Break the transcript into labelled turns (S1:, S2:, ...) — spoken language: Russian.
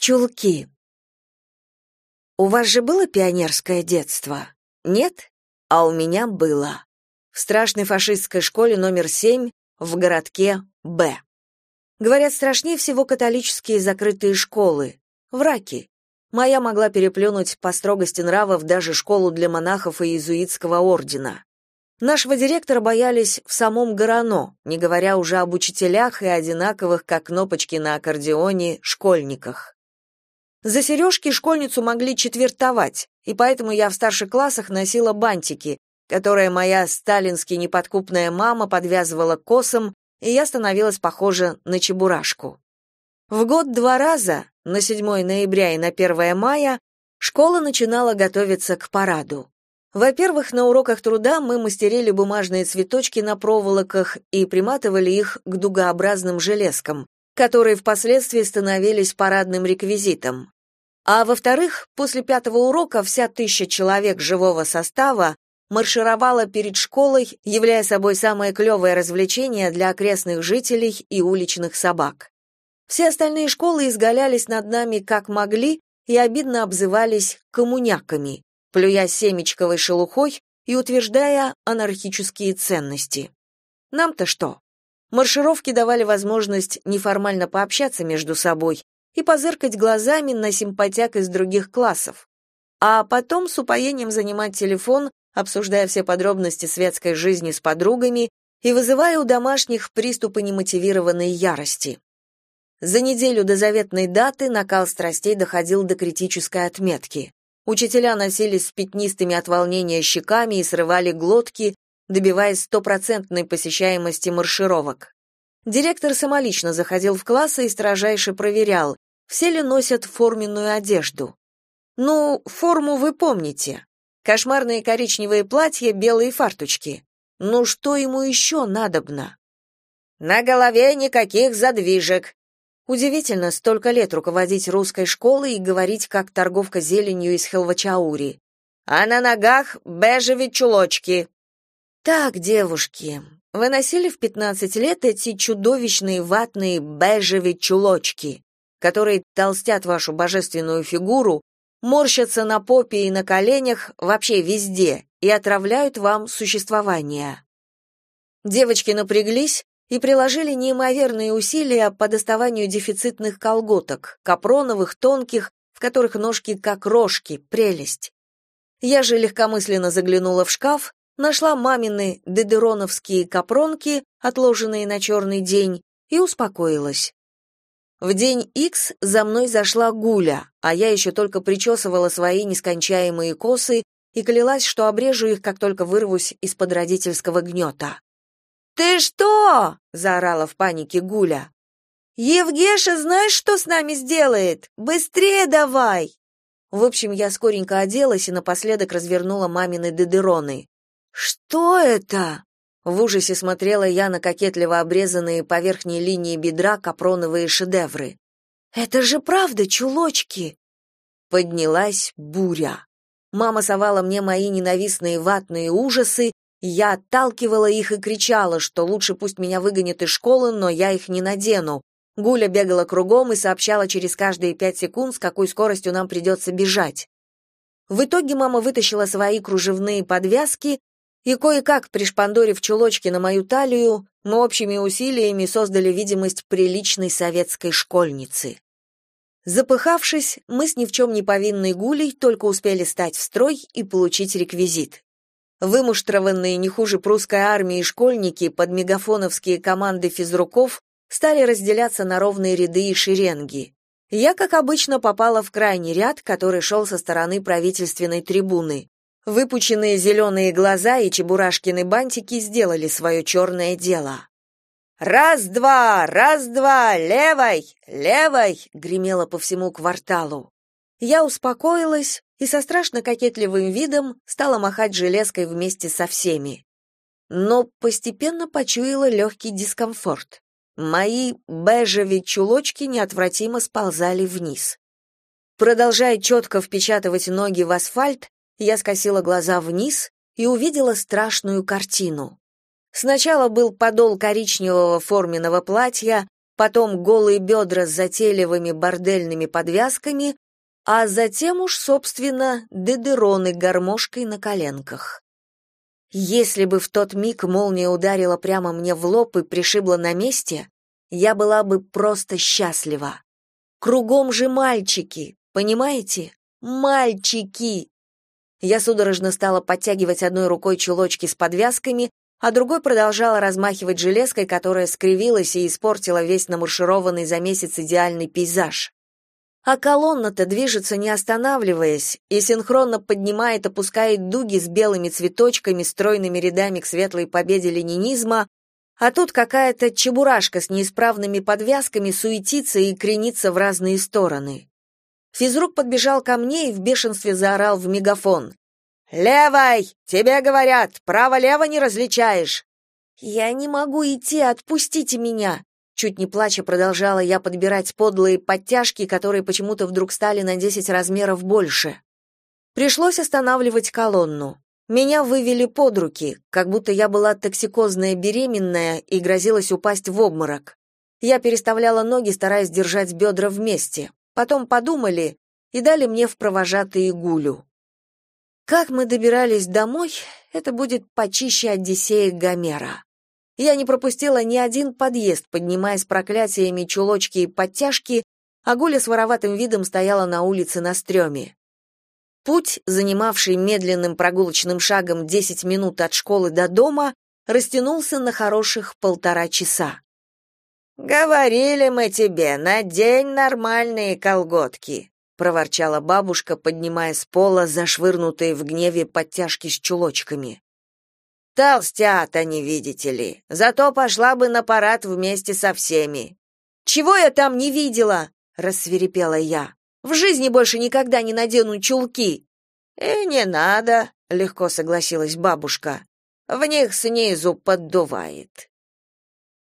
S1: Чулки. У вас же было пионерское детство? Нет? А у меня было. В страшной фашистской школе номер 7 в городке Б. Говорят, страшнее всего католические закрытые школы. Враки. Моя могла переплюнуть по строгости нравов даже школу для монахов и иезуитского ордена. Нашего директора боялись в самом Горано, не говоря уже об учителях и одинаковых, как кнопочки на аккордеоне, школьниках. За сережки школьницу могли четвертовать, и поэтому я в старших классах носила бантики, которые моя сталински неподкупная мама подвязывала косом, и я становилась похожа на чебурашку. В год два раза, на 7 ноября и на 1 мая, школа начинала готовиться к параду. Во-первых, на уроках труда мы мастерили бумажные цветочки на проволоках и приматывали их к дугообразным железкам, которые впоследствии становились парадным реквизитом. А во-вторых, после пятого урока вся тысяча человек живого состава маршировала перед школой, являя собой самое клевое развлечение для окрестных жителей и уличных собак. Все остальные школы изгалялись над нами как могли и обидно обзывались коммуняками, плюя семечковой шелухой и утверждая анархические ценности. Нам-то что? Маршировки давали возможность неформально пообщаться между собой и позыркать глазами на симпатяк из других классов, а потом с упоением занимать телефон, обсуждая все подробности светской жизни с подругами и вызывая у домашних приступы немотивированной ярости. За неделю до заветной даты накал страстей доходил до критической отметки. Учителя носились с пятнистыми от волнения щеками и срывали глотки, добиваясь стопроцентной посещаемости маршировок. Директор самолично заходил в классы и строжайше проверял, все ли носят форменную одежду. Ну, форму вы помните. Кошмарные коричневые платья, белые фарточки. Ну что ему еще надобно? На голове никаких задвижек. Удивительно столько лет руководить русской школой и говорить как торговка зеленью из Хелвачаури. А на ногах бежевые чулочки. Так, девушки, вы носили в 15 лет эти чудовищные ватные бежевые чулочки, которые толстят вашу божественную фигуру, морщатся на попе и на коленях, вообще везде, и отравляют вам существование. Девочки напряглись и приложили неимоверные усилия по доставанию дефицитных колготок, капроновых, тонких, в которых ножки как рожки, прелесть. Я же легкомысленно заглянула в шкаф нашла мамины дедероновские капронки, отложенные на черный день, и успокоилась. В день Х за мной зашла Гуля, а я еще только причесывала свои нескончаемые косы и клялась, что обрежу их, как только вырвусь из-под родительского гнета. «Ты что?» — заорала в панике Гуля. «Евгеша, знаешь, что с нами сделает? Быстрее давай!» В общем, я скоренько оделась и напоследок развернула мамины дедероны. «Что это?» В ужасе смотрела я на кокетливо обрезанные по верхней линии бедра капроновые шедевры. «Это же правда чулочки!» Поднялась буря. Мама совала мне мои ненавистные ватные ужасы, я отталкивала их и кричала, что лучше пусть меня выгонят из школы, но я их не надену. Гуля бегала кругом и сообщала через каждые пять секунд, с какой скоростью нам придется бежать. В итоге мама вытащила свои кружевные подвязки, и кое-как, пришпандорив чулочки на мою талию, мы общими усилиями создали видимость приличной советской школьницы. Запыхавшись, мы с ни в чем не повинной гулей только успели стать в строй и получить реквизит. Вымуштрованные не хуже прусской армии школьники под мегафоновские команды физруков стали разделяться на ровные ряды и шеренги. Я, как обычно, попала в крайний ряд, который шел со стороны правительственной трибуны. Выпученные зеленые глаза и чебурашкины бантики сделали свое черное дело. «Раз-два! Раз-два! Левой! Левой!» — гремело по всему кварталу. Я успокоилась и со страшно кокетливым видом стала махать железкой вместе со всеми. Но постепенно почуяла легкий дискомфорт. Мои бежевые чулочки неотвратимо сползали вниз. Продолжая четко впечатывать ноги в асфальт, я скосила глаза вниз и увидела страшную картину. Сначала был подол коричневого форменного платья, потом голые бедра с затейливыми бордельными подвязками, а затем уж, собственно, дедероны гармошкой на коленках. Если бы в тот миг молния ударила прямо мне в лоб и пришибла на месте, я была бы просто счастлива. Кругом же мальчики, понимаете? Мальчики! Я судорожно стала подтягивать одной рукой чулочки с подвязками, а другой продолжала размахивать железкой, которая скривилась и испортила весь намаршированный за месяц идеальный пейзаж. А колонна-то движется не останавливаясь и синхронно поднимает, опускает дуги с белыми цветочками, стройными рядами к светлой победе ленинизма, а тут какая-то чебурашка с неисправными подвязками суетится и кренится в разные стороны. Физрук подбежал ко мне и в бешенстве заорал в мегафон. «Левой! Тебе говорят, право-лево не различаешь!» «Я не могу идти, отпустите меня!» Чуть не плача продолжала я подбирать подлые подтяжки, которые почему-то вдруг стали на 10 размеров больше. Пришлось останавливать колонну. Меня вывели под руки, как будто я была токсикозная беременная и грозилась упасть в обморок. Я переставляла ноги, стараясь держать бедра вместе. Потом подумали и дали мне в провожатые гулю. Как мы добирались домой, это будет почище Одиссея Гомера. Я не пропустила ни один подъезд, поднимаясь проклятиями чулочки и подтяжки, а Гуля с вороватым видом стояла на улице на стреме. Путь, занимавший медленным прогулочным шагом 10 минут от школы до дома, растянулся на хороших полтора часа. «Говорили мы тебе, надень нормальные колготки», проворчала бабушка, поднимая с пола зашвырнутые в гневе подтяжки с чулочками. Толстят они, видите ли. Зато пошла бы на парад вместе со всеми. Чего я там не видела? рассверепела я. В жизни больше никогда не надену чулки. И не надо, легко согласилась бабушка. В них снизу поддувает.